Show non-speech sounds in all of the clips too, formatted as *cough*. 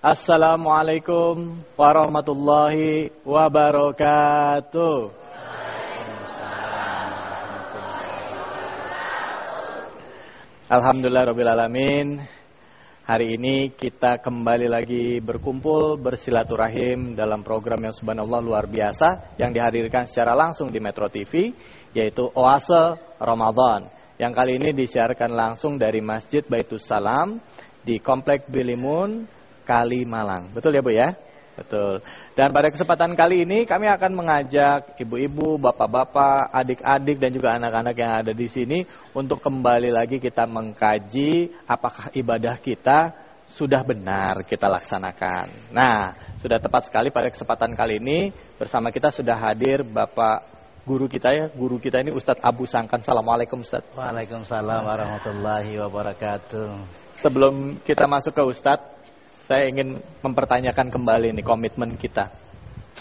Assalamualaikum warahmatullahi wabarakatuh. Alhamdulillah Rabbil Alamin. Hari ini kita kembali lagi berkumpul bersilaturahim dalam program yang subhanallah luar biasa Yang dihadirkan secara langsung di Metro TV Yaitu Oase Ramadan. Yang kali ini disiarkan langsung dari Masjid Baitus Salam Di Komplek Bilimun, Kalimalang Betul ya Bu ya? Betul. Dan pada kesempatan kali ini kami akan mengajak ibu-ibu, bapak-bapak, adik-adik dan juga anak-anak yang ada di sini untuk kembali lagi kita mengkaji apakah ibadah kita sudah benar kita laksanakan. Nah, sudah tepat sekali pada kesempatan kali ini bersama kita sudah hadir Bapak guru kita ya, guru kita ini Ustadz Abu Sangkan. Assalamualaikum Ustadz. Waalaikumsalam warahmatullahi wabarakatuh. Sebelum kita masuk ke Ustadz, saya ingin mempertanyakan kembali nih komitmen kita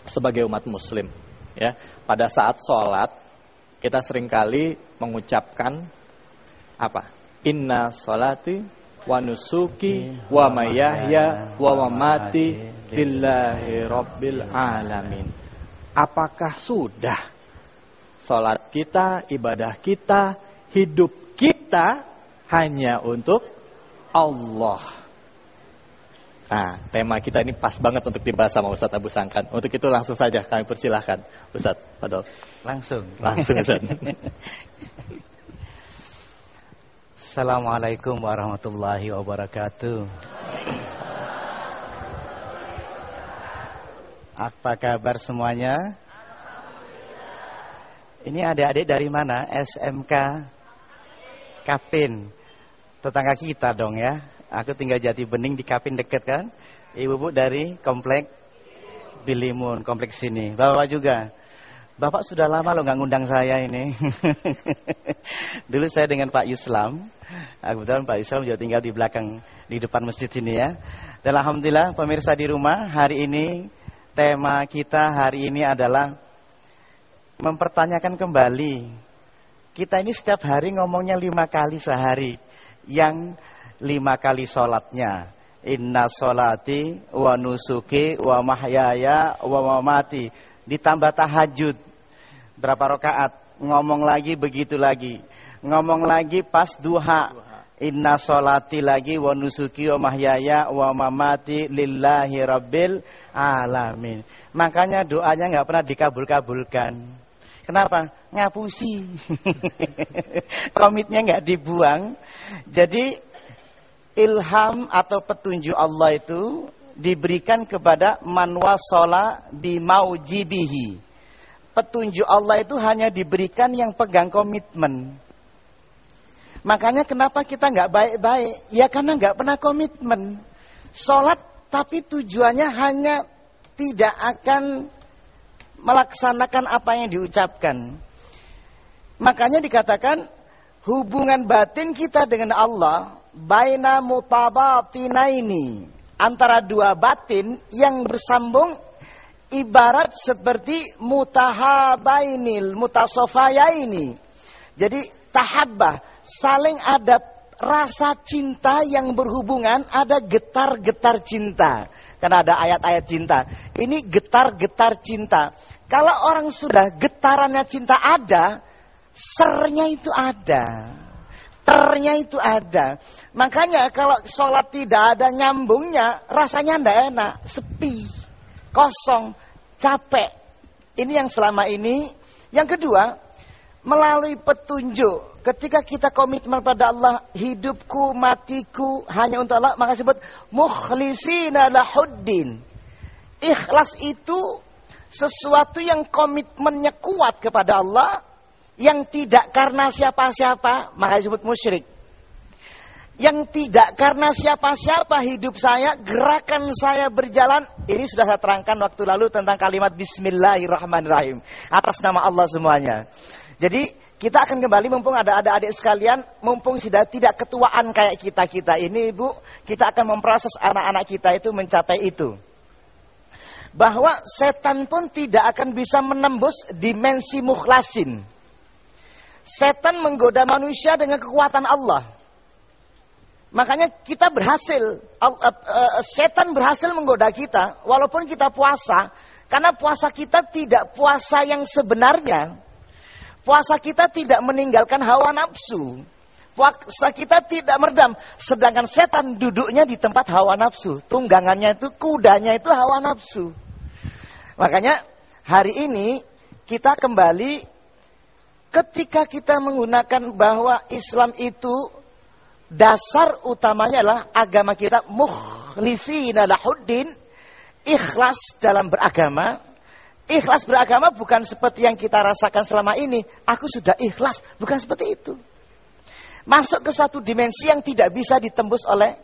sebagai umat muslim ya pada saat sholat kita sering kali mengucapkan apa inna sholati wa nusuki wa mayahya wa mamati lillahi rabbil alamin apakah sudah sholat kita ibadah kita hidup kita hanya untuk Allah Nah, tema kita ini pas banget untuk dibahas sama Ustadz Abu Sangkan. Untuk itu langsung saja kami persilahkan. Ustadz, Padol. Langsung. Langsung, Ustadz. Assalamualaikum warahmatullahi wabarakatuh. Apa kabar semuanya? Ini adik-adik dari mana? SMK Kapin. Tetangga kita dong ya. Aku tinggal jati bening di Kapin deket kan. Ibu bu dari komplek Bilimun, kompleks sini. Bapak juga. Bapak sudah lama loh nggak ngundang saya ini. *laughs* Dulu saya dengan Pak Yuslam. Kebetulan Pak Yuslam juga tinggal di belakang, di depan masjid ini ya. Dan Alhamdulillah pemirsa di rumah, hari ini tema kita hari ini adalah mempertanyakan kembali. Kita ini setiap hari ngomongnya lima kali sehari. Yang lima kali sholatnya. Inna sholati wa nusuki wa mahyaya wa mamati. Ditambah tahajud. Berapa rakaat? Ngomong lagi begitu lagi. Ngomong lagi pas duha. Inna sholati lagi wa nusuki wa mahyaya wa mamati lillahi rabbil alamin. Makanya doanya nggak pernah dikabul-kabulkan. Kenapa? Ngapusi. *laughs* Komitnya nggak dibuang. Jadi ilham atau petunjuk Allah itu diberikan kepada man wasala bimaujibihi. Petunjuk Allah itu hanya diberikan yang pegang komitmen. Makanya kenapa kita nggak baik-baik? Ya karena nggak pernah komitmen. Sholat tapi tujuannya hanya tidak akan melaksanakan apa yang diucapkan. Makanya dikatakan hubungan batin kita dengan Allah baina mutabafinaini antara dua batin yang bersambung ibarat seperti mutahabainil mutasofayaini. Jadi tahabbah saling ada rasa cinta yang berhubungan ada getar-getar cinta. Karena ada ayat-ayat cinta. Ini getar-getar cinta. Kalau orang sudah getarannya cinta ada, sernya itu ada ternya itu ada. Makanya kalau sholat tidak ada nyambungnya, rasanya tidak enak, sepi, kosong, capek. Ini yang selama ini. Yang kedua, melalui petunjuk. Ketika kita komitmen pada Allah, hidupku, matiku hanya untuk Allah, maka sebut mukhlisina lahuddin. Ikhlas itu sesuatu yang komitmennya kuat kepada Allah, yang tidak karena siapa-siapa, maka disebut musyrik. Yang tidak karena siapa-siapa hidup saya, gerakan saya berjalan. Ini sudah saya terangkan waktu lalu tentang kalimat Bismillahirrahmanirrahim. Atas nama Allah semuanya. Jadi kita akan kembali mumpung ada ada adik sekalian, mumpung sudah tidak ketuaan kayak kita-kita ini Ibu, kita akan memproses anak-anak kita itu mencapai itu. Bahwa setan pun tidak akan bisa menembus dimensi mukhlasin. Setan menggoda manusia dengan kekuatan Allah. Makanya kita berhasil, setan berhasil menggoda kita, walaupun kita puasa, karena puasa kita tidak puasa yang sebenarnya. Puasa kita tidak meninggalkan hawa nafsu. Puasa kita tidak meredam. Sedangkan setan duduknya di tempat hawa nafsu. Tunggangannya itu, kudanya itu hawa nafsu. Makanya hari ini kita kembali ketika kita menggunakan bahwa Islam itu dasar utamanya adalah agama kita mukhlisina lahuddin ikhlas dalam beragama ikhlas beragama bukan seperti yang kita rasakan selama ini aku sudah ikhlas bukan seperti itu masuk ke satu dimensi yang tidak bisa ditembus oleh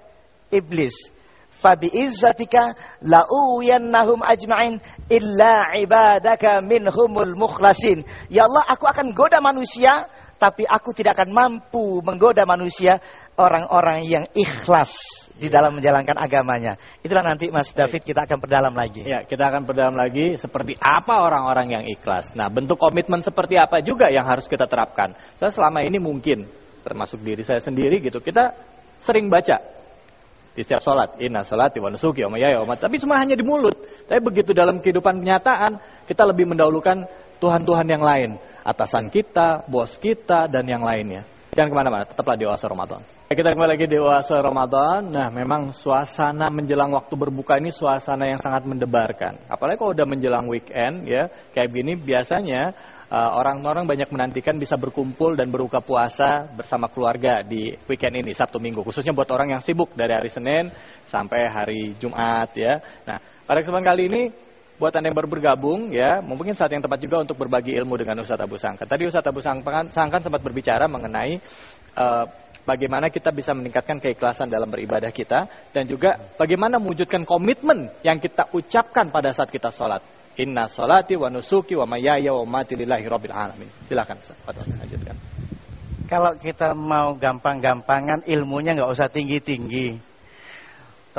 iblis. Fabi izzatika la'uyannahum ajma'in illa ibadaka minhumul mukhlasin. Ya Allah, aku akan goda manusia, tapi aku tidak akan mampu menggoda manusia orang-orang yang ikhlas di dalam menjalankan agamanya. Itulah nanti Mas David kita akan perdalam lagi. Ya, kita akan perdalam lagi seperti apa orang-orang yang ikhlas. Nah, bentuk komitmen seperti apa juga yang harus kita terapkan. Saya selama ini mungkin termasuk diri saya sendiri gitu. Kita sering baca di setiap sholat, inna sholat, wa nusuki, wa mayaya, wa Tapi semua hanya di mulut. Tapi begitu dalam kehidupan kenyataan, kita lebih mendahulukan Tuhan-Tuhan yang lain. Atasan kita, bos kita, dan yang lainnya. Jangan ke mana-mana, tetaplah di oasa Ramadan. Kita kembali lagi di oasa Ramadan. Nah, memang suasana menjelang waktu berbuka ini suasana yang sangat mendebarkan. Apalagi kalau udah menjelang weekend ya, kayak gini biasanya Eh, orang-orang uh, banyak menantikan bisa berkumpul dan berbuka puasa bersama keluarga di weekend ini Sabtu Minggu khususnya buat orang yang sibuk dari hari Senin sampai hari Jumat ya. Nah, pada kesempatan kali ini buat Anda yang baru bergabung ya, mungkin saat yang tepat juga untuk berbagi ilmu dengan Ustadz Abu Sangkan. Tadi Ustadz Abu Sangkan, Sangkan sempat berbicara mengenai uh, bagaimana kita bisa meningkatkan keikhlasan dalam beribadah kita dan juga bagaimana mewujudkan komitmen yang kita ucapkan pada saat kita sholat. Inna salati wa nusuki wa mayaya wa mati lillahi rabbil alamin. Silakan lanjutkan. Kalau kita mau gampang-gampangan ilmunya nggak usah tinggi-tinggi.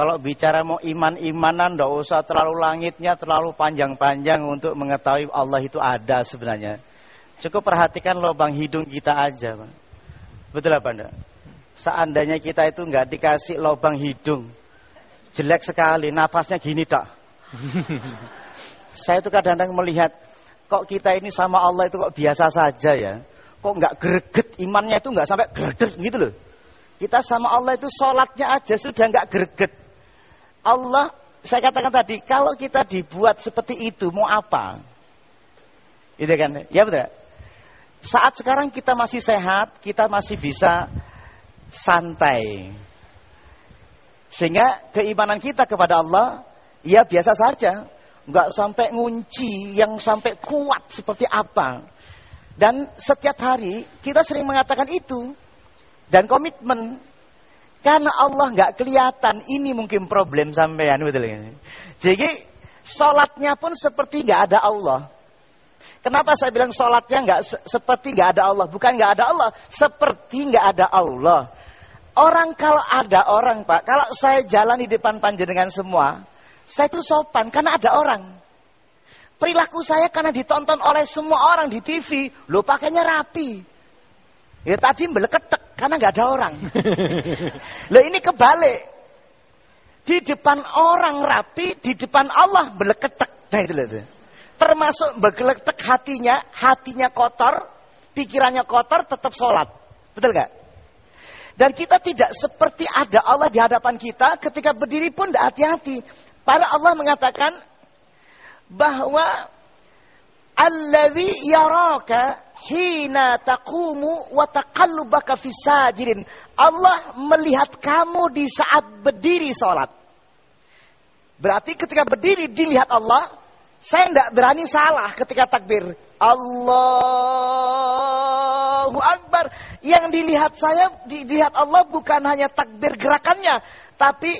Kalau bicara mau iman-imanan nggak usah terlalu langitnya terlalu panjang-panjang untuk mengetahui Allah itu ada sebenarnya. Cukup perhatikan lubang hidung kita aja, Bang. Betul apa enggak? Seandainya kita itu nggak dikasih lubang hidung, jelek sekali, nafasnya gini tak. *laughs* Saya itu kadang-kadang melihat kok kita ini sama Allah itu kok biasa saja ya. Kok nggak greget imannya itu nggak sampai greget gitu loh. Kita sama Allah itu sholatnya aja sudah nggak greget. Allah, saya katakan tadi, kalau kita dibuat seperti itu, mau apa? Itu kan? Ya betul. Saat sekarang kita masih sehat, kita masih bisa santai. Sehingga keimanan kita kepada Allah, ya biasa saja nggak sampai ngunci yang sampai kuat seperti apa. Dan setiap hari kita sering mengatakan itu dan komitmen karena Allah nggak kelihatan ini mungkin problem sampean betul ya. Jadi sholatnya pun seperti nggak ada Allah. Kenapa saya bilang sholatnya nggak se seperti nggak ada Allah? Bukan nggak ada Allah, seperti nggak ada Allah. Orang kalau ada orang pak, kalau saya jalan di depan panjenengan semua, saya itu sopan karena ada orang. Perilaku saya karena ditonton oleh semua orang di TV. Lo pakainya rapi. Ya tadi meleketek karena nggak ada orang. *laughs* Lo ini kebalik. Di depan orang rapi, di depan Allah meleketek. Nah itu loh. Termasuk bergeletek hatinya, hatinya kotor, pikirannya kotor, tetap sholat. Betul gak? Dan kita tidak seperti ada Allah di hadapan kita ketika berdiri pun tidak hati-hati. Para Allah mengatakan bahwa alladzi yaraka hina taqumu wa taqallubaka fi. Allah melihat kamu di saat berdiri salat. Berarti ketika berdiri dilihat Allah, saya tidak berani salah ketika takbir. Allahu Akbar. Yang dilihat saya, dilihat Allah bukan hanya takbir gerakannya. Tapi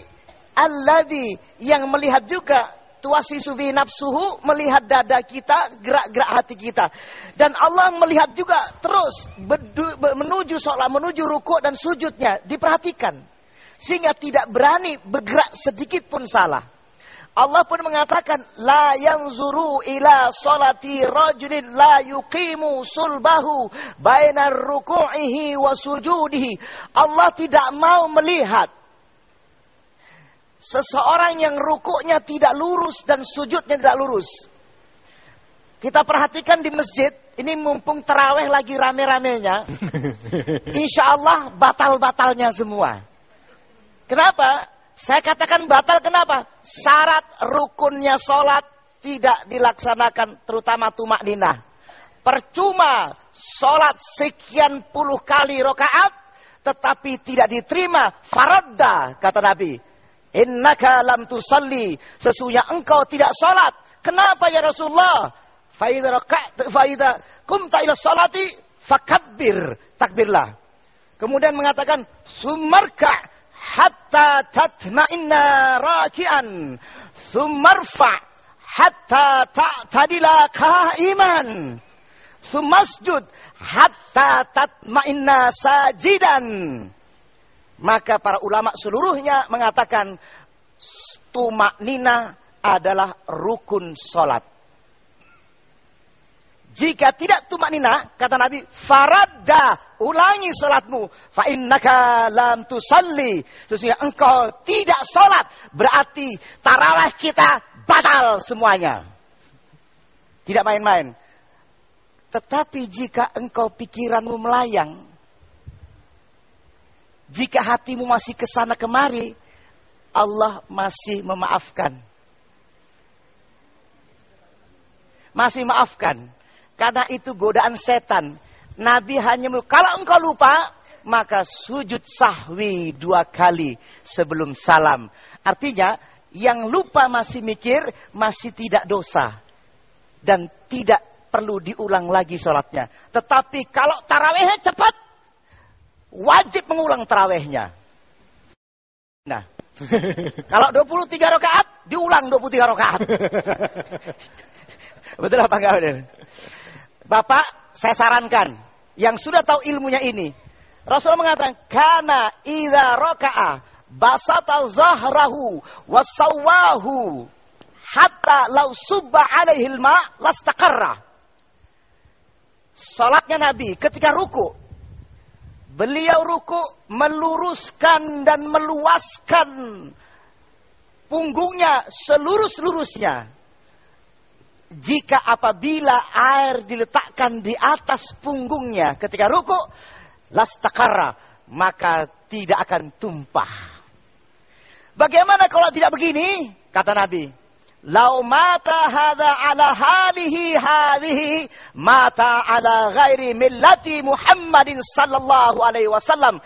Alladhi yang melihat juga tuasi subi nafsuhu melihat dada kita, gerak-gerak hati kita. Dan Allah melihat juga terus menuju sholat, menuju ruku dan sujudnya. Diperhatikan. Sehingga tidak berani bergerak sedikit pun salah. Allah pun mengatakan la yanzuru ila salati rajulin la yuqimu sulbahu bainar ruku'ihi wa sujudihi. Allah tidak mau melihat seseorang yang rukuknya tidak lurus dan sujudnya tidak lurus. Kita perhatikan di masjid, ini mumpung terawih lagi rame-ramenya. *laughs* Insya Allah batal-batalnya semua. Kenapa? Saya katakan batal kenapa? Syarat rukunnya sholat tidak dilaksanakan terutama tumak ninah. Percuma sholat sekian puluh kali rokaat tetapi tidak diterima faradda kata Nabi. Innaka lam tusalli sesungguhnya engkau tidak sholat. Kenapa ya Rasulullah? Faida faida kumta ila salati fakabbir takbirlah. Kemudian mengatakan sumarka hatta tatma'inna raki'an thummarfa hatta ta'tadila qa'iman thummasjud hatta tatma'inna sajidan maka para ulama seluruhnya mengatakan tumak nina adalah rukun salat jika tidak tumak nina, kata Nabi, faradda, ulangi salatmu. Fa innaka lam tusalli. Sesungguhnya engkau tidak salat. Berarti tarawih kita batal semuanya. Tidak main-main. Tetapi jika engkau pikiranmu melayang, jika hatimu masih ke sana kemari, Allah masih memaafkan. Masih maafkan. Karena itu godaan setan. Nabi hanya kalau engkau lupa, maka sujud sahwi dua kali sebelum salam. Artinya, yang lupa masih mikir, masih tidak dosa. Dan tidak perlu diulang lagi sholatnya. Tetapi kalau tarawehnya cepat, wajib mengulang tarawehnya. Nah, *laughs* kalau 23 rakaat, diulang 23 rakaat. *laughs* Betul apa enggak benar? Bapak, saya sarankan yang sudah tahu ilmunya ini. Rasulullah mengatakan, "Kana idza raka'a basata zahrahu wasawahu hatta law subba alaihi al-ma lastaqarra." Salatnya Nabi ketika ruku Beliau ruku meluruskan dan meluaskan punggungnya selurus-lurusnya jika apabila air diletakkan di atas punggungnya ketika ruku lastakara maka tidak akan tumpah. Bagaimana kalau tidak begini? Kata Nabi, "Lau mata hadza ala halihi hadhihi mata ala ghairi millati Muhammadin sallallahu alaihi wasallam."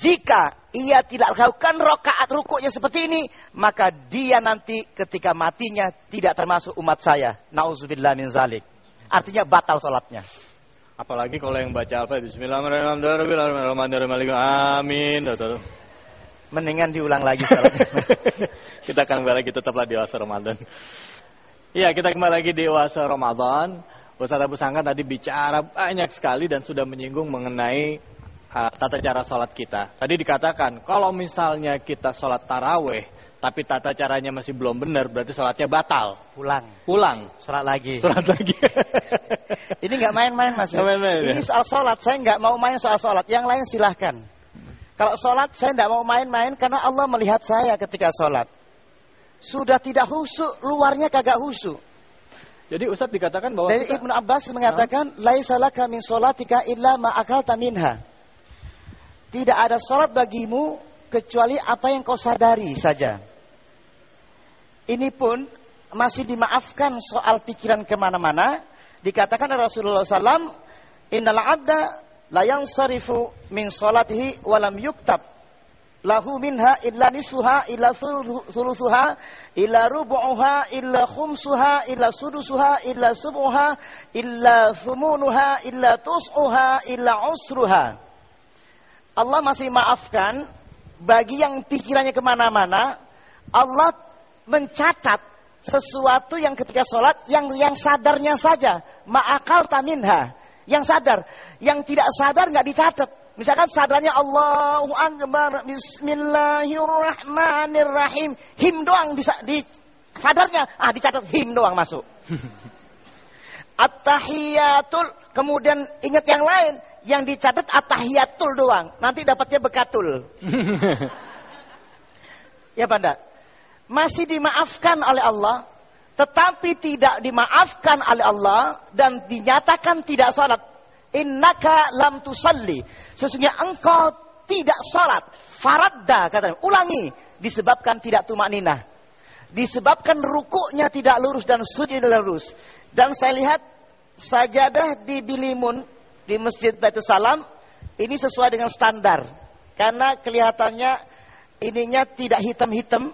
Jika ia tidak lakukan rokaat rukuknya seperti ini, maka dia nanti ketika matinya tidak termasuk umat saya. Nauzubillah min zalik. Artinya batal sholatnya. Apalagi kalau yang baca apa Bismillahirrahmanirrahim. Amin. Mendingan diulang lagi *laughs* kita akan kembali lagi tetaplah di Wasa Ramadan. Iya, kita kembali lagi di Wasa Ramadan. Ustaz Abu Sangka tadi bicara banyak sekali dan sudah menyinggung mengenai uh, tata cara sholat kita. Tadi dikatakan, kalau misalnya kita sholat taraweh, tapi tata caranya masih belum benar, berarti sholatnya batal. Pulang. Pulang. Sholat lagi. Sholat lagi. *laughs* Ini nggak main-main mas. Main -main, Ini ya? soal sholat, saya nggak mau main soal sholat. Yang lain silahkan. Kalau sholat saya nggak mau main-main karena Allah melihat saya ketika sholat. Sudah tidak husuk, luarnya kagak husuk. Jadi Ustaz dikatakan bahwa Dari Ibnu Abbas mengatakan, "Laisalaka min sholatika illa ma akalta minha." Tidak ada sholat bagimu kecuali apa yang kau sadari saja. Ini pun masih dimaafkan soal pikiran ke mana-mana. Dikatakan Rasulullah SAW, Innal abda la sarifu min sholatihi walam yuktab. Lahu minha illa nisuha illa thuluthuha illa rubu'uha illa khumsuha illa sudusuha illa sub'uha illa thumunuha illa tus'uha illa usruha. Allah masih maafkan bagi yang pikirannya ke mana-mana. Allah mencatat sesuatu yang ketika sholat yang yang sadarnya saja ma'akal taminha yang sadar yang tidak sadar nggak dicatat misalkan sadarnya Allahu Akbar Bismillahirrahmanirrahim him doang bisa di Sadarnya, ah dicatat him doang masuk. *laughs* At-tahiyatul, kemudian ingat yang lain, yang dicatat at-tahiyatul doang. Nanti dapatnya bekatul. *laughs* ya Banda. Masih dimaafkan oleh Allah, tetapi tidak dimaafkan oleh Allah dan dinyatakan tidak salat. Innaka lam tusalli. Sesungguhnya engkau tidak salat. Faradda katanya, ulangi disebabkan tidak tumak ninah. Disebabkan rukuknya tidak lurus dan sujud lurus. Dan saya lihat sajadah di Bilimun di Masjid Baitul Salam ini sesuai dengan standar. Karena kelihatannya ininya tidak hitam-hitam.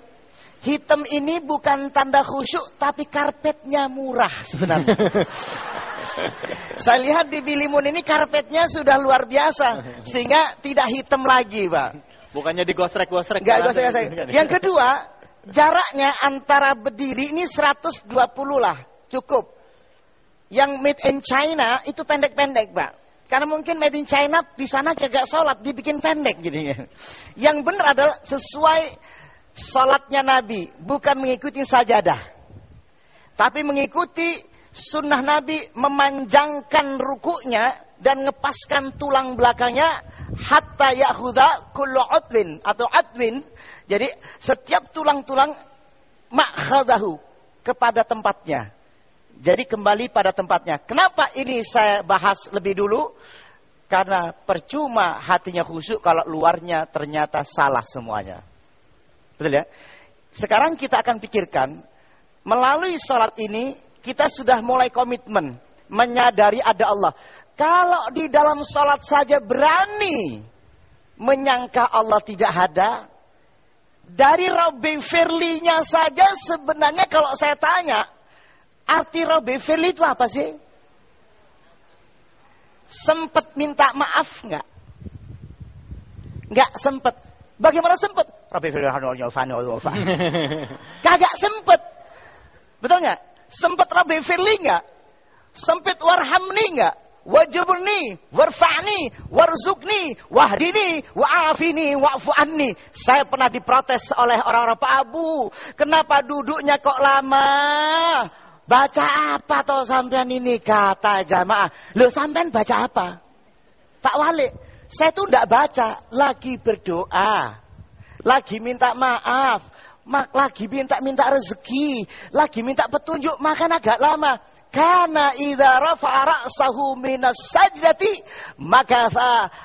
Hitam ini bukan tanda khusyuk tapi karpetnya murah sebenarnya. *laughs* *laughs* Saya lihat di Bilimun ini karpetnya sudah luar biasa sehingga tidak hitam lagi, Pak. Bukannya digosrek-gosrek. Enggak gosrek-gosrek. Yang kedua, jaraknya antara berdiri ini 120 lah, cukup. Yang made in China itu pendek-pendek, Pak. Karena mungkin made in China di sana kagak sholat, dibikin pendek jadinya. Yang benar adalah sesuai sholatnya Nabi, bukan mengikuti sajadah. Tapi mengikuti sunnah Nabi memanjangkan rukuknya dan ngepaskan tulang belakangnya hatta yahuda kullu adwin atau adwin. Jadi setiap tulang-tulang makhadahu kepada tempatnya. Jadi kembali pada tempatnya. Kenapa ini saya bahas lebih dulu? Karena percuma hatinya khusyuk kalau luarnya ternyata salah semuanya. Betul ya? Sekarang kita akan pikirkan melalui sholat ini kita sudah mulai komitmen menyadari ada Allah. Kalau di dalam sholat saja berani menyangka Allah tidak ada, dari Robby Firly-nya saja sebenarnya kalau saya tanya, arti Robby Firly itu apa sih? Sempet minta maaf nggak? Nggak sempet. Bagaimana sempet? Robby Firly Kagak sempet. Betul nggak? Sempet Robby Firly nggak? Sempet warhamni nggak? wajibni, warfa'ni, warzukni, wahdini, wa'afini, wa'fu anni. Saya pernah diprotes oleh orang-orang Pak Abu. Kenapa duduknya kok lama? Baca apa toh sampean ini kata jamaah. Lo sampean baca apa? Tak walik. Saya tuh tidak baca, lagi berdoa. Lagi minta maaf, lagi minta-minta rezeki, lagi minta petunjuk, makan agak lama. Karena idza rafa'a ra'sahu minas sajdati maka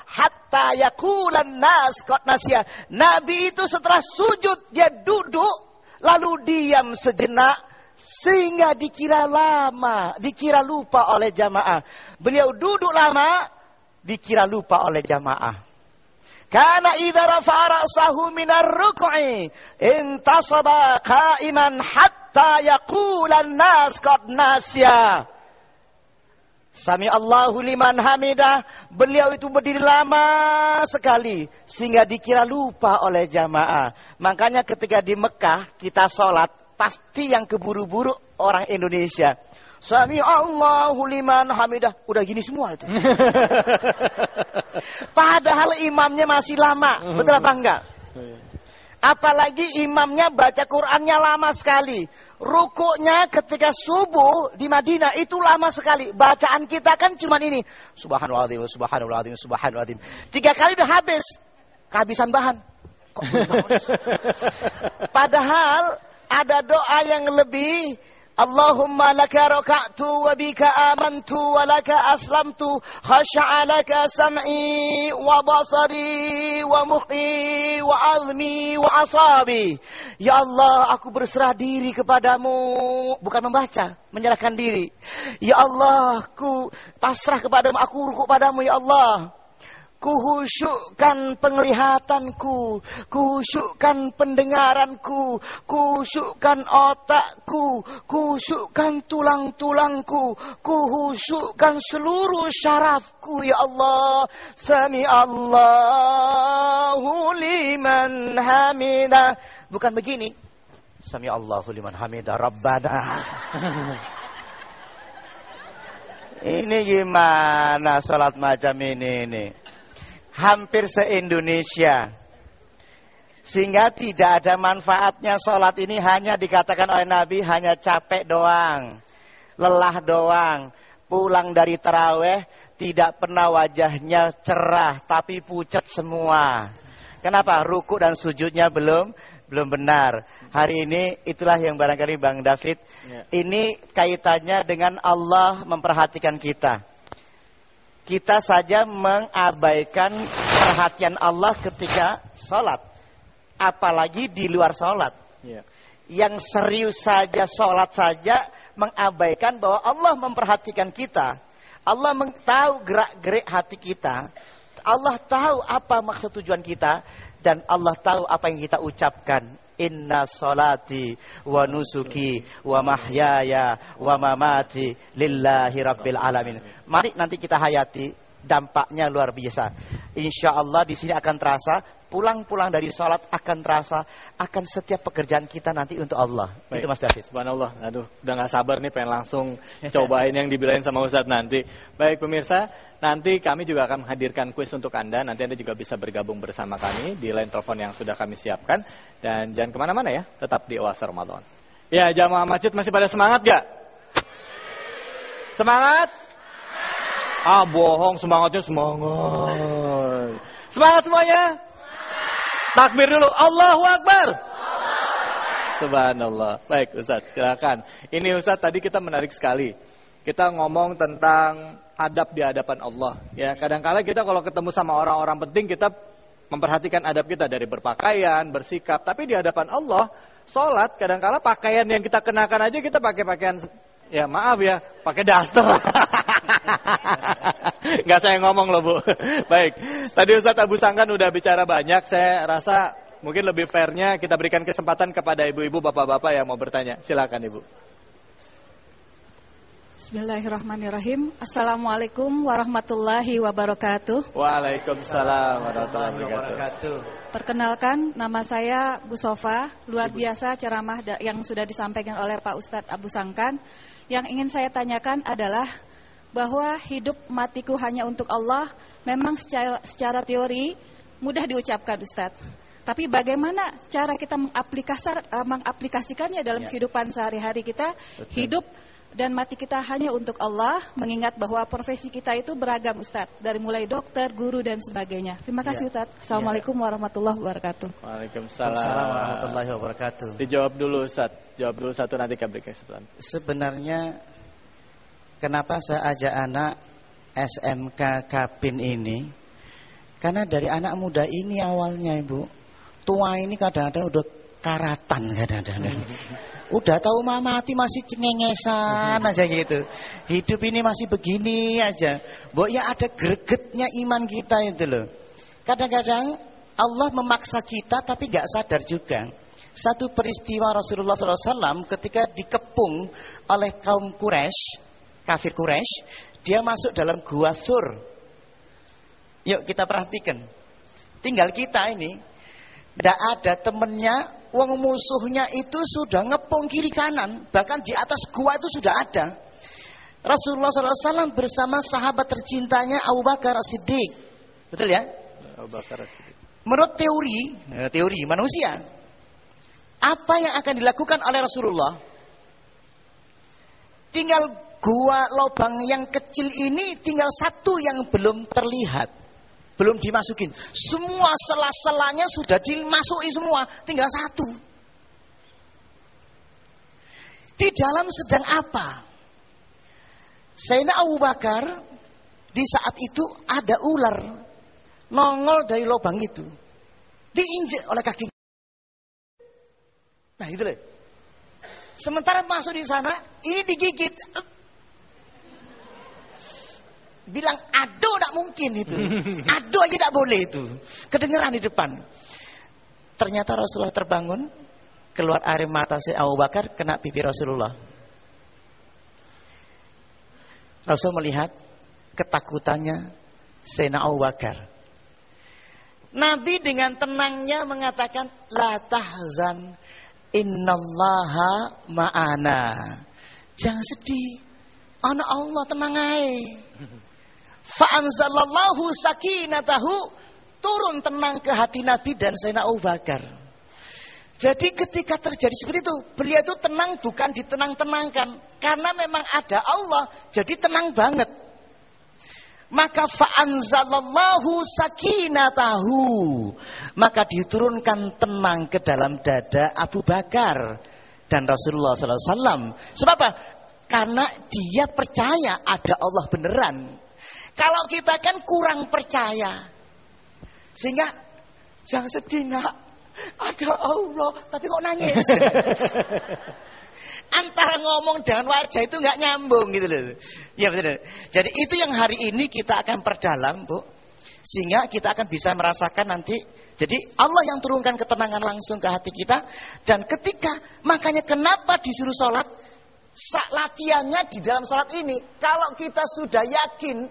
hatta yakulan nas qad nasya. Nabi itu setelah sujud dia duduk lalu diam sejenak sehingga dikira lama, dikira lupa oleh jamaah. Beliau duduk lama dikira lupa oleh jamaah. Karena idza rafa'a ra'sahu minar ruk'i intasaba qa'iman hatta yaqulan nas qad nasya. Sami Allahu liman hamidah. Beliau itu berdiri lama sekali. Sehingga dikira lupa oleh jamaah. Makanya ketika di Mekah kita sholat. Pasti yang keburu-buru orang Indonesia. Sami Allahu liman hamidah. Udah gini semua itu. *laughs* Padahal imamnya masih lama. Betul apa enggak? Iya. Apalagi imamnya baca Qur'annya lama sekali. Rukuknya ketika subuh di Madinah itu lama sekali. Bacaan kita kan cuma ini. Subhanallah, subhanallah, subhanallah. Tiga kali udah habis. Kehabisan bahan. Kok *laughs* Padahal ada doa yang lebih Wa laka aslamtu khasha'a laka sam'i wa basari wa muhi wa azmi wa asabi. Ya Allah, aku berserah diri kepadamu. Bukan membaca, menyerahkan diri. Ya Allah, aku pasrah kepadamu, aku rukuk padamu ya Allah. Kuhusyukkan penglihatanku, kuhusyukkan pendengaranku, kuhusyukkan otakku, kuhusyukkan tulang-tulangku, kuhusyukkan seluruh syarafku ya Allah. Sami Allahu liman hamidah. Bukan begini. Sami Allahu liman hamidah Rabbana. *laughs* ini gimana salat macam ini nih? Hampir se-Indonesia. Sehingga tidak ada manfaatnya sholat ini hanya dikatakan oleh Nabi hanya capek doang. Lelah doang. Pulang dari terawih tidak pernah wajahnya cerah tapi pucat semua. Kenapa? Ruku dan sujudnya belum belum benar. Hari ini itulah yang barangkali Bang David. Ya. Ini kaitannya dengan Allah memperhatikan kita. Kita saja mengabaikan perhatian Allah ketika sholat. Apalagi di luar sholat. Ya. Yang serius saja sholat saja mengabaikan bahwa Allah memperhatikan kita. Allah tahu gerak-gerik hati kita. Allah tahu apa maksud tujuan kita dan Allah tahu apa yang kita ucapkan. Inna salati wa nusuki wa mahyaya wa mamati lillahi rabbil alamin. Mari nanti kita hayati dampaknya luar biasa. Insya Allah di sini akan terasa pulang-pulang dari sholat akan terasa akan setiap pekerjaan kita nanti untuk Allah. Baik. Itu Mas David. Subhanallah. Aduh, udah gak sabar nih pengen langsung *laughs* cobain yang dibilangin sama Ustadz nanti. Baik pemirsa, nanti kami juga akan menghadirkan kuis untuk Anda. Nanti Anda juga bisa bergabung bersama kami di line telepon yang sudah kami siapkan. Dan jangan ke mana-mana ya, tetap di Oasa Ramadan. Ya, jamaah masjid masih pada semangat gak? Semangat? Ah, bohong, semangatnya semangat. Semangat semuanya? Takbir dulu. Allahu Akbar. Subhanallah. Baik Ustaz, silakan. Ini Ustaz tadi kita menarik sekali. Kita ngomong tentang adab di hadapan Allah. Ya, kadang-kala kita kalau ketemu sama orang-orang penting kita memperhatikan adab kita dari berpakaian, bersikap, tapi di hadapan Allah, sholat kadang-kala pakaian yang kita kenakan aja kita pakai pakaian Ya maaf ya, pakai daster. *laughs* Gak saya ngomong loh bu. Baik, tadi Ustadz Abu Sangkan udah bicara banyak. Saya rasa mungkin lebih fairnya kita berikan kesempatan kepada ibu-ibu, bapak-bapak yang mau bertanya. Silakan ibu. Bismillahirrahmanirrahim. Assalamualaikum warahmatullahi wabarakatuh. Waalaikumsalam warahmatullahi wabarakatuh. Perkenalkan, nama saya Bu Sofa. Luar biasa ceramah yang sudah disampaikan oleh Pak Ustadz Abu Sangkan. Yang ingin saya tanyakan adalah bahwa hidup matiku hanya untuk Allah memang secara, secara teori mudah diucapkan Ustadz. Tapi bagaimana cara kita eh, mengaplikasikannya dalam ya. kehidupan sehari-hari kita, Betul. hidup dan mati kita hanya untuk Allah, mengingat bahwa profesi kita itu beragam Ustadz, dari mulai dokter, guru dan sebagainya. Terima kasih ya. Ustadz. Assalamualaikum ya. warahmatullahi wabarakatuh. Waalaikumsalam warahmatullahi wabarakatuh. Dijawab dulu Ustadz. Jawab dulu satu nanti kami berikan kesempatan. Sebenarnya kenapa saya ajak anak SMK Kapin ini? Karena dari anak muda ini awalnya Ibu. Tua ini kadang-kadang udah karatan kadang-kadang. *laughs* Udah tahu mama mati masih cengengesan aja gitu. Hidup ini masih begini aja. Bu ya ada gregetnya iman kita itu loh. Kadang-kadang Allah memaksa kita tapi gak sadar juga. Satu peristiwa Rasulullah SAW ketika dikepung oleh kaum Quraisy, kafir Quraisy, dia masuk dalam gua Thur. Yuk kita perhatikan. Tinggal kita ini, tidak ada temennya, uang musuhnya itu sudah ngepung kiri kanan, bahkan di atas gua itu sudah ada. Rasulullah SAW bersama sahabat tercintanya Abu Bakar Siddiq. Betul ya? Abu Bakar Siddiq. Menurut teori, eh, teori manusia, apa yang akan dilakukan oleh Rasulullah? Tinggal gua lubang yang kecil ini tinggal satu yang belum terlihat. Belum dimasukin. Semua sela-selanya sudah dimasuki semua. Tinggal satu. Di dalam sedang apa? Sayyidina Abu Bakar di saat itu ada ular nongol dari lubang itu. Diinjek oleh kaki Nah itu deh. Sementara masuk di sana, ini digigit. Bilang ado tidak mungkin itu. *laughs* Ado aja tidak boleh itu. Kedengeran di depan. Ternyata Rasulullah terbangun. Keluar air mata si Abu Bakar kena pipi Rasulullah. Rasul melihat ketakutannya Sena Abu Bakar. Nabi dengan tenangnya mengatakan la tahzan Innallaha ma'ana. Jangan sedih. Anak Allah tenang aja. Fa'anzalallahu sakinatahu turun tenang ke hati Nabi dan Sayyidina Abu Bakar. Jadi ketika terjadi seperti itu, beliau itu tenang bukan ditenang-tenangkan. Karena memang ada Allah, jadi tenang banget. Maka fa'anzalallahu sakinatahu. Maka diturunkan tenang ke dalam dada Abu Bakar dan Rasulullah SAW. Sebab apa? Karena dia percaya ada Allah beneran. Kalau kita kan kurang percaya. Sehingga jangan sedih nak. Ada Allah, tapi kok nangis? *laughs* Antara ngomong dengan wajah itu nggak nyambung gitu loh. Ya betul. Jadi itu yang hari ini kita akan perdalam, Bu. Sehingga kita akan bisa merasakan nanti jadi Allah yang turunkan ketenangan langsung ke hati kita dan ketika makanya kenapa disuruh sholat latihannya di dalam sholat ini kalau kita sudah yakin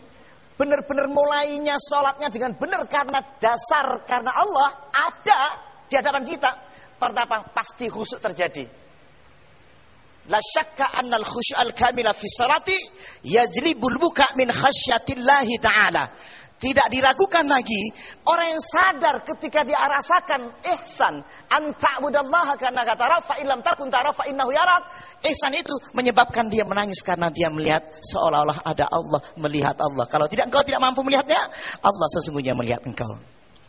benar-benar mulainya sholatnya dengan benar karena dasar karena Allah ada di hadapan kita. Pertama pasti khusyuk terjadi. La syakka annal khusyu'al kamila fi salati yajlibul buka min khasyatillahi ta'ala tidak diragukan lagi orang yang sadar ketika dia rasakan ihsan anta'budallaha karena kata rafa ilam takun tarafa innahu yarak. Ihsan itu menyebabkan dia menangis karena dia melihat seolah-olah ada Allah melihat Allah. Kalau tidak engkau tidak mampu melihatnya Allah sesungguhnya melihat engkau.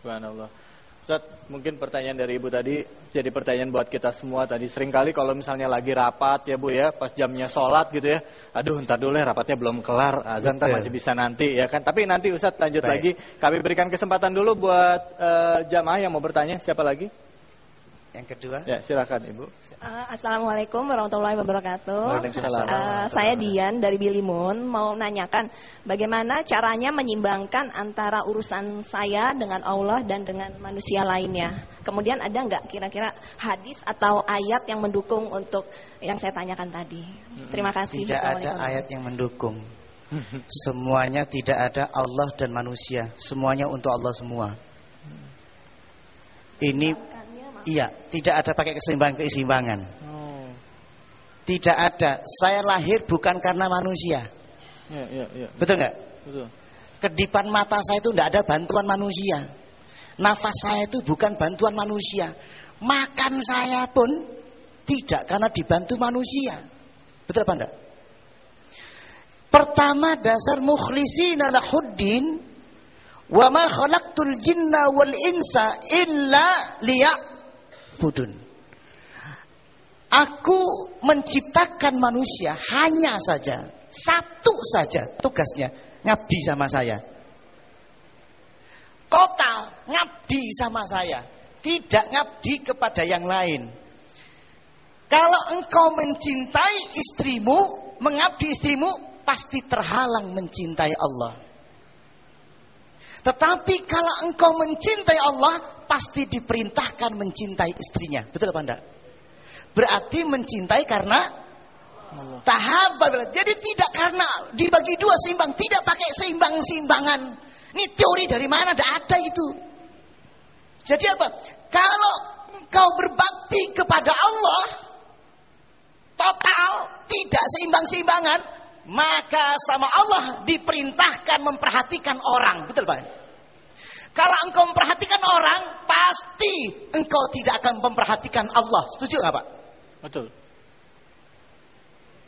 Subhanallah Ustaz, mungkin pertanyaan dari Ibu tadi jadi pertanyaan buat kita semua tadi. Seringkali kalau misalnya lagi rapat ya Bu ya, pas jamnya sholat gitu ya. Aduh, ntar dulu ya rapatnya belum kelar, azan ntar masih bisa nanti ya kan. Tapi nanti Ustaz lanjut Baik. lagi. Kami berikan kesempatan dulu buat uh, jamaah yang mau bertanya. Siapa lagi? Yang kedua? Ya, silakan Ibu. Uh, Assalamualaikum warahmatullahi wabarakatuh. Waalaikumsalam. Uh, saya Dian dari Bilimun mau nanyakan bagaimana caranya menyimbangkan antara urusan saya dengan Allah dan dengan manusia lainnya. Kemudian ada nggak kira-kira hadis atau ayat yang mendukung untuk yang saya tanyakan tadi? Terima kasih. Tidak ada ayat yang mendukung. Semuanya tidak ada Allah dan manusia. Semuanya untuk Allah semua. Ini Iya, tidak ada pakai keseimbangan-keseimbangan. Oh. Tidak ada. Saya lahir bukan karena manusia. Ya, ya, ya. Betul nggak? Betul. Kedipan mata saya itu tidak ada bantuan manusia. Nafas saya itu bukan bantuan manusia. Makan saya pun tidak karena dibantu manusia. Betul apa enggak? Pertama dasar mukhlisina lahuddin wa ma khalaqtul jinna wal insa illa liya budun. Aku menciptakan manusia hanya saja satu saja tugasnya ngabdi sama saya. Total ngabdi sama saya, tidak ngabdi kepada yang lain. Kalau engkau mencintai istrimu, mengabdi istrimu, pasti terhalang mencintai Allah. Tetapi kalau engkau mencintai Allah, pasti diperintahkan mencintai istrinya. Betul apa enggak? Berarti mencintai karena tahabat. Jadi tidak karena dibagi dua seimbang, tidak pakai seimbang-seimbangan. Ini teori dari mana? Tidak ada itu. Jadi apa? Kalau engkau berbakti kepada Allah total, tidak seimbang-seimbangan, maka sama Allah diperintahkan memperhatikan orang. Betul Pak? Kalau engkau memperhatikan orang, pasti engkau tidak akan memperhatikan Allah. Setuju nggak Pak? Betul.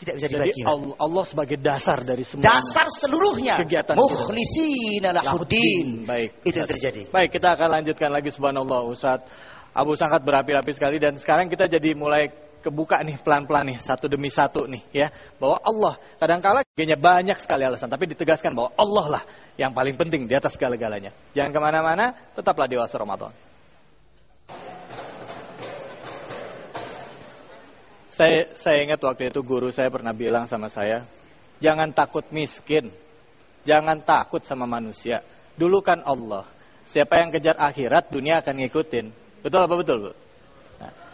Tidak bisa dibagi. Jadi Allah, sebagai dasar dari semua dasar seluruhnya kegiatan mukhlisina lahuddin. Baik. Itu yang terjadi. Baik, kita akan lanjutkan lagi subhanallah Ustaz. Abu sangat berapi-api sekali dan sekarang kita jadi mulai kebuka nih pelan-pelan nih satu demi satu nih ya. Bahwa Allah kadang-kala kayaknya banyak sekali alasan tapi ditegaskan bahwa Allah lah yang paling penting di atas segala-galanya. Jangan ke mana-mana tetaplah dewasa Ramadan. Saya saya ingat waktu itu guru saya pernah bilang sama saya jangan takut miskin. Jangan takut sama manusia. Dulu kan Allah siapa yang kejar akhirat dunia akan ngikutin. Betul apa betul bu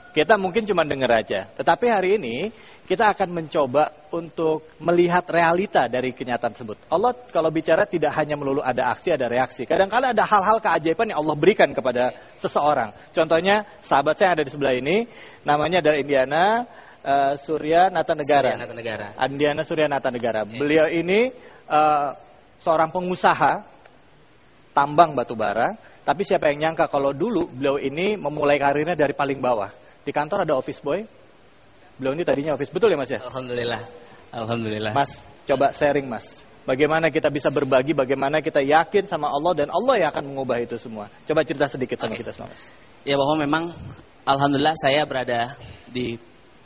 kita mungkin cuma dengar aja. Tetapi hari ini kita akan mencoba untuk melihat realita dari kenyataan tersebut. Allah kalau bicara tidak hanya melulu ada aksi, ada reaksi. Kadang-kadang ada hal-hal keajaiban yang Allah berikan kepada seseorang. Contohnya sahabat saya ada di sebelah ini, namanya adalah Indiana uh, Surya Nata Negara. Surya Nata Negara. Indiana Surya Nata Negara. Ya. Beliau ini uh, seorang pengusaha tambang batu bara Tapi siapa yang nyangka kalau dulu beliau ini memulai karirnya dari paling bawah. Di kantor ada office boy. Beliau ini tadinya office, betul ya Mas ya? Alhamdulillah. Alhamdulillah. Mas, coba sharing Mas. Bagaimana kita bisa berbagi, bagaimana kita yakin sama Allah dan Allah yang akan mengubah itu semua. Coba cerita sedikit sama Oke. kita semua. Mas. Ya bahwa memang alhamdulillah saya berada di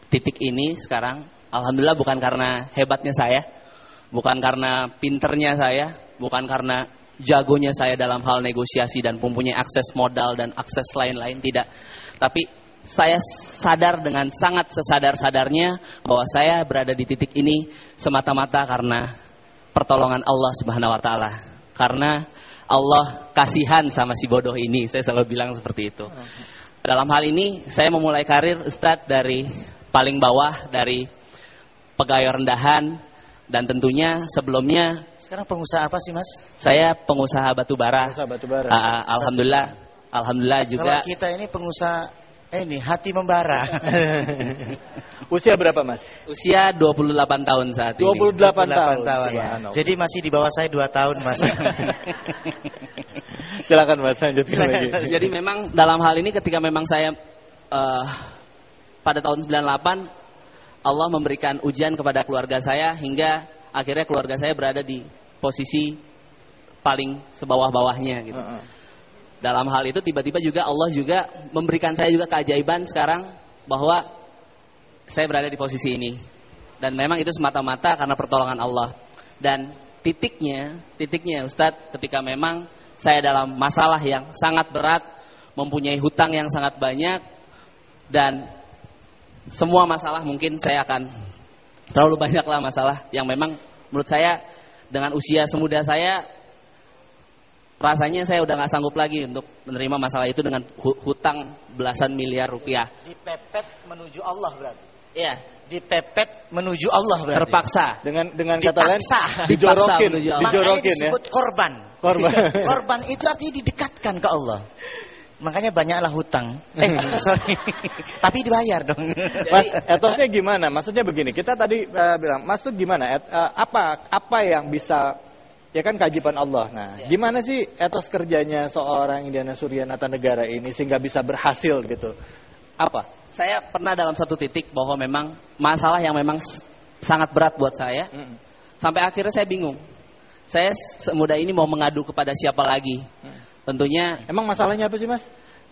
titik ini sekarang. Alhamdulillah bukan karena hebatnya saya, bukan karena pinternya saya, bukan karena jagonya saya dalam hal negosiasi dan mempunyai akses modal dan akses lain-lain tidak. Tapi saya sadar dengan sangat sesadar-sadarnya bahwa saya berada di titik ini semata-mata karena pertolongan Allah Subhanahu wa taala. Karena Allah kasihan sama si bodoh ini, saya selalu bilang seperti itu. Dalam hal ini saya memulai karir Ustadz dari paling bawah dari pegawai rendahan dan tentunya sebelumnya Sekarang pengusaha apa sih Mas? saya pengusaha batu bara. Pengusaha batu bara. Ah, alhamdulillah, alhamdulillah juga Kalau kita ini pengusaha eh ini hati membara. *laughs* Usia berapa Mas? usia 28 tahun saat ini. 28 tahun. 28 tahun. Iya. Jadi masih di bawah saya 2 tahun Mas. *laughs* Silakan Mas lanjutkan lagi. Jadi memang dalam hal ini ketika memang saya eh, pada tahun 98 Allah memberikan ujian kepada keluarga saya hingga akhirnya keluarga saya berada di posisi paling sebawah-bawahnya gitu. Heeh. Dalam hal itu tiba-tiba juga Allah juga memberikan saya juga keajaiban sekarang bahwa saya berada di posisi ini. Dan memang itu semata-mata karena pertolongan Allah. Dan titiknya, titiknya Ustadz ketika memang saya dalam masalah yang sangat berat, mempunyai hutang yang sangat banyak dan semua masalah mungkin saya akan terlalu banyaklah masalah yang memang menurut saya dengan usia semuda saya rasanya saya udah nggak sanggup lagi untuk menerima masalah itu dengan hu- hutang belasan miliar rupiah. Dipepet menuju Allah berarti. Iya, Dipepet menuju Allah berarti. terpaksa. Dengan dengan kata lain Dipaksa. *laughs* dijorokin, dijorokin ya. disebut korban. Korban. *laughs* korban itu artinya didekatkan ke Allah. Makanya banyaklah hutang. Eh, *laughs* sorry. Tapi dibayar dong. Mas, etosnya gimana? Maksudnya begini, kita tadi eh, bilang, Mas tuh gimana? Et- eh, apa apa yang bisa ya kan keajaiban Allah. Nah, Ya. gimana sih etos kerjanya seorang Indiana Suryanata Negara ini sehingga bisa berhasil gitu? Apa? Saya pernah dalam satu titik bahwa memang masalah yang memang sangat berat buat saya. Mm. Sampai akhirnya saya bingung. Saya semudah ini mau mengadu kepada siapa lagi? Tentunya Emang masalahnya apa sih, Mas?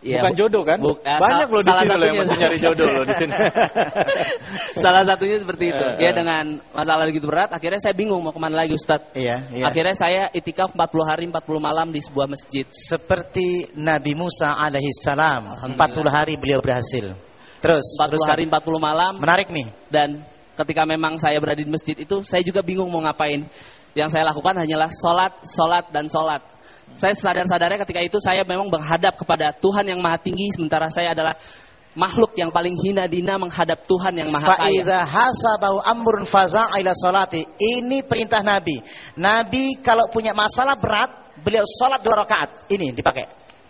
Ya, Bukan bu- jodoh kan? bu- eh, Banyak sal- loh di salah sini loh yang masih nyari jodoh loh di sini. *laughs* Salah satunya seperti itu. Eh, Ya eh. dengan masalah begitu berat, akhirnya saya bingung mau ke mana lagi Ustadz. Iya, iya. Akhirnya saya itikaf 40 hari 40 malam di sebuah masjid. Seperti Nabi Musa alaihi salam, Alhamdulillah. 40 hari beliau berhasil. Terus, 40 teruskan. hari 40 malam Menarik nih. dan ketika memang saya berada di masjid itu saya juga bingung mau ngapain. Yang saya lakukan hanyalah sholat, sholat dan sholat. Saya sadar-sadarnya ketika itu saya memang menghadap kepada Tuhan yang maha tinggi sementara saya adalah makhluk yang paling hina dina menghadap Tuhan yang maha kaya. Faiza hasabahu amrun faza'a ila salati. Ini perintah Nabi. Nabi kalau punya masalah berat, beliau sholat dua rakaat. Ini dipakai.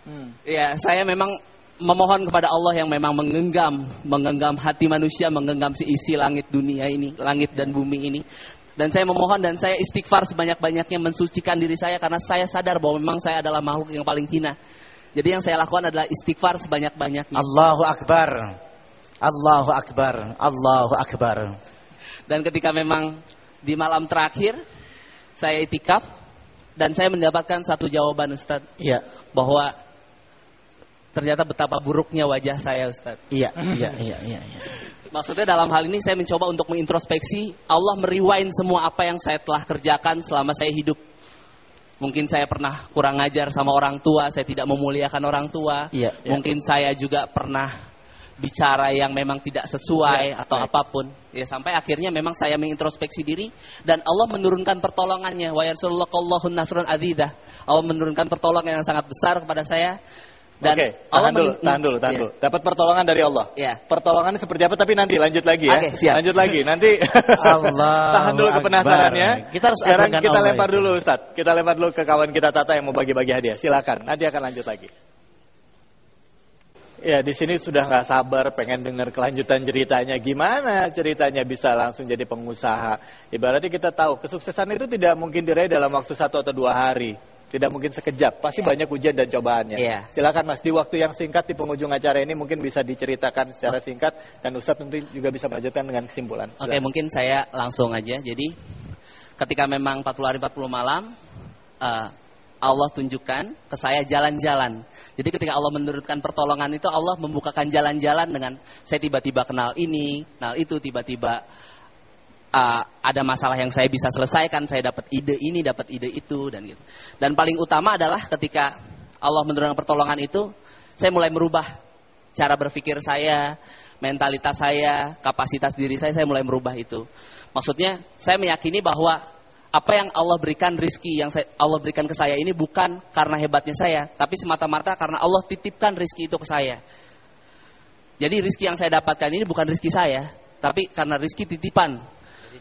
Hmm. Ya, saya memang memohon kepada Allah yang memang menggenggam, menggenggam hati manusia, menggenggam seisi langit dunia ini, langit dan bumi ini. Dan saya memohon dan saya istighfar sebanyak-banyaknya mensucikan diri saya karena saya sadar bahwa memang saya adalah makhluk yang paling hina. Jadi yang saya lakukan adalah istighfar sebanyak-banyaknya. Allahu Akbar. Allahu Akbar. Allahu Akbar. Dan ketika memang di malam terakhir saya itikaf dan saya mendapatkan satu jawaban Ustadz Iya, bahwa ternyata betapa buruknya wajah saya Ustadz. iya, iya, iya, iya. iya. Maksudnya dalam hal ini saya mencoba untuk mengintrospeksi Allah meriwain semua apa yang saya telah kerjakan selama saya hidup. Mungkin saya pernah kurang ngajar sama orang tua, saya tidak memuliakan orang tua. Iya, iya. Mungkin saya juga pernah bicara yang memang tidak sesuai Iya, atau baik. apa pun. Ya sampai akhirnya memang saya mengintrospeksi diri dan Allah menurunkan pertolongannya. Wa yansurullahu nasran azidah. Allah menurunkan pertolongan yang sangat besar kepada saya. Dan Oke, Allah tahan dulu, tahan dulu, tahan Iya. dulu. Dapat pertolongan dari Allah. Iya. Pertolongannya seperti apa tapi nanti lanjut lagi ya. Oke, siap. Lanjut lagi. Nanti *laughs* Allahu tahan dulu kepenasarannya. Kita harus Sekarang kita Allah lempar itu. dulu Ustaz. Kita lempar dulu ke kawan kita Tata yang mau bagi-bagi hadiah. Silakan. Nanti akan lanjut lagi. Ya, di sini sudah nggak sabar pengen dengar kelanjutan ceritanya. Gimana ceritanya bisa langsung jadi pengusaha? Ibaratnya kita tahu kesuksesan itu tidak mungkin diraih dalam waktu satu atau dua hari. Tidak mungkin sekejap, pasti banyak ujian dan cobaannya. Iya. Silakan Mas, di waktu yang singkat di penghujung acara ini mungkin bisa diceritakan secara singkat dan Ustadz tentu juga bisa melanjutkan dengan kesimpulan. Oke, mungkin saya langsung aja. Jadi ketika memang 40 hari 40 malam eh, Allah tunjukkan ke saya jalan-jalan. Jadi ketika Allah menurunkan pertolongan itu Allah membukakan jalan-jalan dengan saya tiba-tiba kenal ini, kenal itu, tiba-tiba uh, ada masalah yang saya bisa selesaikan, saya dapat ide ini, dapat ide itu dan gitu. Dan paling utama adalah ketika Allah menurunkan pertolongan itu, saya mulai merubah cara berpikir saya, mentalitas saya, kapasitas diri saya, saya mulai merubah itu. Maksudnya, saya meyakini bahwa apa yang Allah berikan rizki yang saya, Allah berikan ke saya ini bukan karena hebatnya saya, tapi semata-mata karena Allah titipkan rizki itu ke saya. Jadi rizki yang saya dapatkan ini bukan rizki saya, tapi karena rizki titipan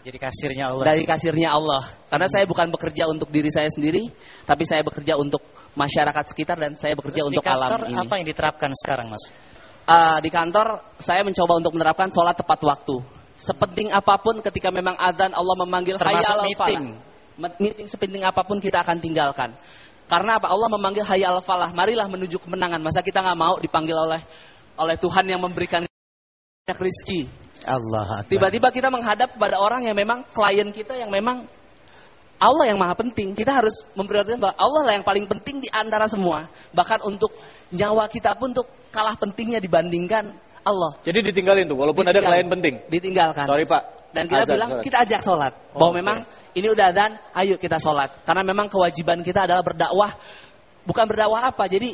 Jadi, kasirnya Allah. dari kasirnya Allah. Karena saya bukan bekerja untuk diri saya sendiri, tapi saya bekerja untuk masyarakat sekitar dan saya bekerja Terus untuk di kantor alam ini. apa yang diterapkan sekarang, Mas? Uh, di kantor saya mencoba untuk menerapkan sholat tepat waktu. Sepenting apa pun ketika memang adzan Allah memanggil Termasuk meeting. falah. Meeting sepenting apa pun kita akan tinggalkan. Karena apa? Allah memanggil hayya al falah. Marilah menuju kemenangan. Masa kita nggak mau dipanggil oleh oleh Tuhan yang memberikan banyak rizki. Allah. Tiba-tiba kita menghadap kepada orang yang memang klien kita yang memang Allah yang maha penting. Kita harus memprioritaskan bahwa Allah lah yang paling penting di antara semua. Bahkan untuk nyawa kita pun untuk kalah pentingnya dibandingkan Allah. Jadi ditinggalin tuh, walaupun ada Ditinggal. klien penting. Ditinggalkan. Sorry Pak. Dan kita Azan, bilang sorry. kita ajak sholat. Oh, Bahwa oke. memang ini udah dan ayo kita sholat. Karena memang kewajiban kita adalah berdakwah. Bukan berdakwah apa. Jadi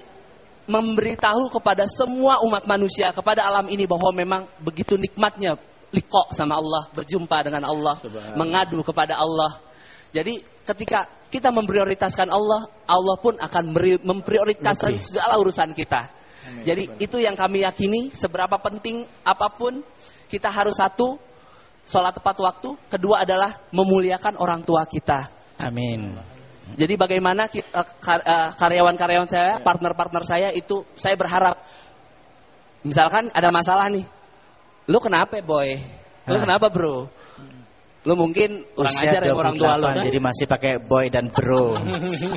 memberitahu kepada semua umat manusia. Kepada alam ini bahwa memang begitu nikmatnya. Liko sama Allah. Berjumpa dengan Allah. Mengadu kepada Allah. Jadi ketika kita memprioritaskan Allah. Allah pun akan memprioritaskan segala urusan kita. Amin. Jadi itu yang kami yakini seberapa penting apa pun kita harus satu sholat tepat waktu, kedua adalah memuliakan orang tua kita. Amin. Jadi bagaimana eh, eh, karyawan-karyawan saya, partner-partner saya itu saya berharap misalkan ada masalah nih. Lu kenapa, boy? Lu kenapa, bro? Lu mungkin kurang Usia ajar ya orang tua lu. 28, kan? jadi masih pakai boy dan bro. *laughs*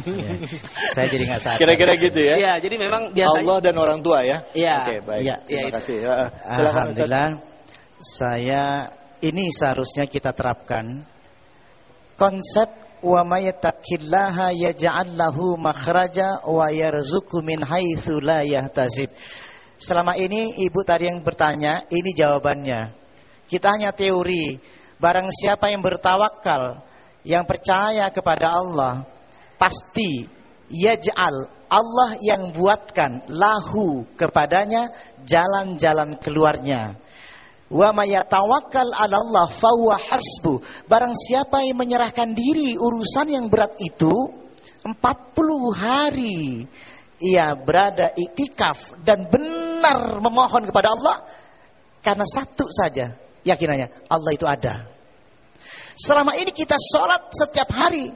Ya. Saya jadi nggak sadar. Kira-kira gitu ya. Iya, jadi memang biasanya Allah dan orang tua ya. Iya. Oke, baik. Iya. Terima Iya, itu. kasih. Ya, silakan, Ustaz. Alhamdulillah saya ini seharusnya kita terapkan konsep wa may yattaqillaha yaj'al lahu makhraja wa yarzuqhu min haitsu la yahtasib. Selama ini ibu tadi yang bertanya, ini jawabannya. Kita hanya teori. Barang siapa yang bertawakal, yang percaya kepada Allah, pasti yaj'al Allah yang buatkan lahu kepadanya jalan-jalan keluarnya. Wa 'ala Allah fahuwa hasbu. Barang siapa yang menyerahkan diri urusan yang berat itu 40 hari ia berada iktikaf dan benar memohon kepada Allah karena satu saja yakinannya Allah itu ada. Selama ini kita sholat setiap hari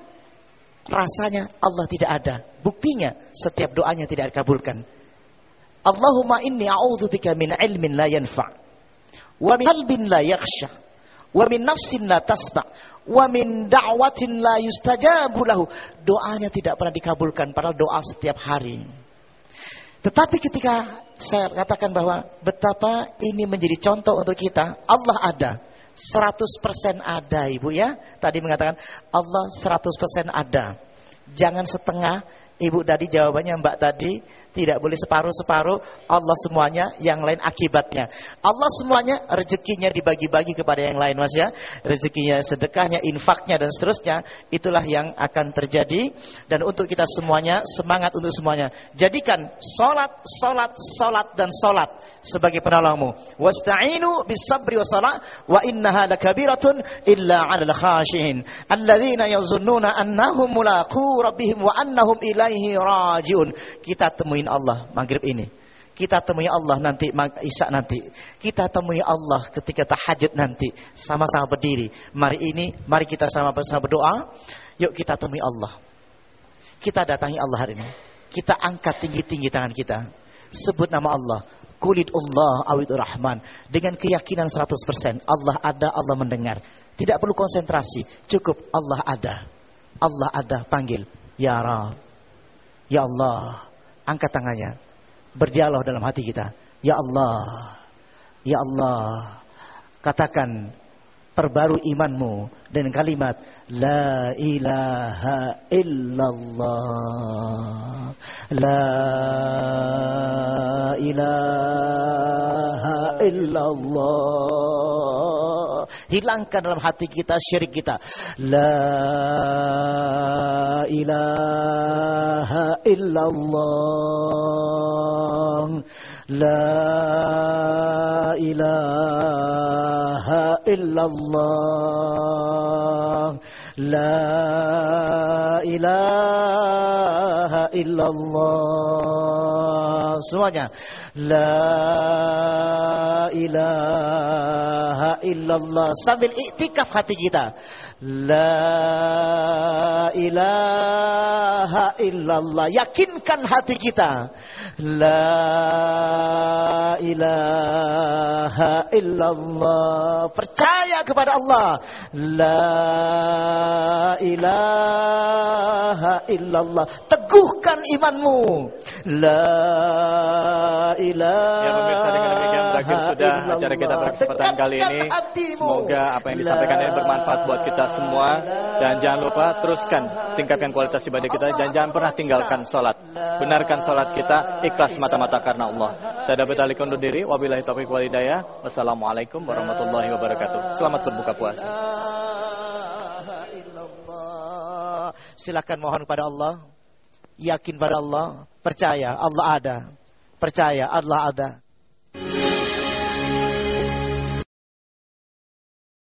rasanya Allah tidak ada. Buktinya setiap doanya tidak dikabulkan. Allahumma inni a'udzubika min ilmin la yanfa' wa min qalbin la yakhsha wa min nafsin la tasma' wa min da'watin la yustajabu lahu. Doanya tidak pernah dikabulkan padahal doa setiap hari. Tetapi ketika saya katakan bahwa betapa ini menjadi contoh untuk kita, Allah ada. 100% ada Ibu ya. Tadi mengatakan Allah 100% ada. Jangan setengah. Ibu tadi jawabannya Mbak tadi tidak boleh separuh-separuh. Allah semuanya, yang lain akibatnya. Allah semuanya rezekinya dibagi-bagi kepada yang lain Mas ya. Rezekinya, sedekahnya, infaknya dan seterusnya. Itulah yang akan terjadi dan untuk kita semuanya semangat untuk semuanya. Jadikan salat, salat, salat dan salat sebagai penolongmu. Wasta'inu was-salat wa innaha lakabiratun illa 'alal khashiin. Alladzina yazunnuna annahum mulaqu rabbihim wa annahum ilaihi rajiun. Kita temuin Allah maghrib ini. Kita temui Allah nanti Isya nanti. Kita temui Allah ketika tahajud nanti. Sama-sama berdiri. Mari ini, mari kita sama-sama berdoa. Yuk kita temui Allah. Kita datangi Allah hari ini. Kita angkat tinggi-tinggi tangan kita. Sebut nama Allah. Kulit Allah awidur rahman. Dengan keyakinan 100%. Allah ada, Allah mendengar. Tidak perlu konsentrasi. Cukup Allah ada. Allah ada, panggil. Ya Rab. Ya Allah, angkat tangannya. Berdialog dalam hati kita. Ya Allah, Ya Allah, katakan perbaru imanmu dengan kalimat La ilaha illallah La ilaha illallah Hilangkan dalam hati kita syirik kita. La ilaha illallah. La ilaha illallah La ilaha illallah Semuanya La ilaha illallah Sambil iktikaf hati kita La ilaha illallah. Yakinkan hati kita. La ilaha illallah. Percaya kepada Allah. La ilaha illallah Teguhkan imanmu La ilaha Ya pemirsa dengan demikian berakhir sudah acara kita pada kesempatan kali ini. Semoga apa yang disampaikan ini bermanfaat buat kita semua. Dan jangan lupa teruskan tingkatkan kualitas ibadah kita dan jangan pernah tinggalkan sholat. Benarkan sholat kita ikhlas mata-mata karena Allah. Saya David Ali undur diri. Wabillahi taufiq wal hidayah. Wassalamualaikum warahmatullahi wabarakatuh. Selamat berbuka puasa. Silakan mohon kepada Allah. Yakin pada Allah. Percaya Allah ada. Percaya Allah ada.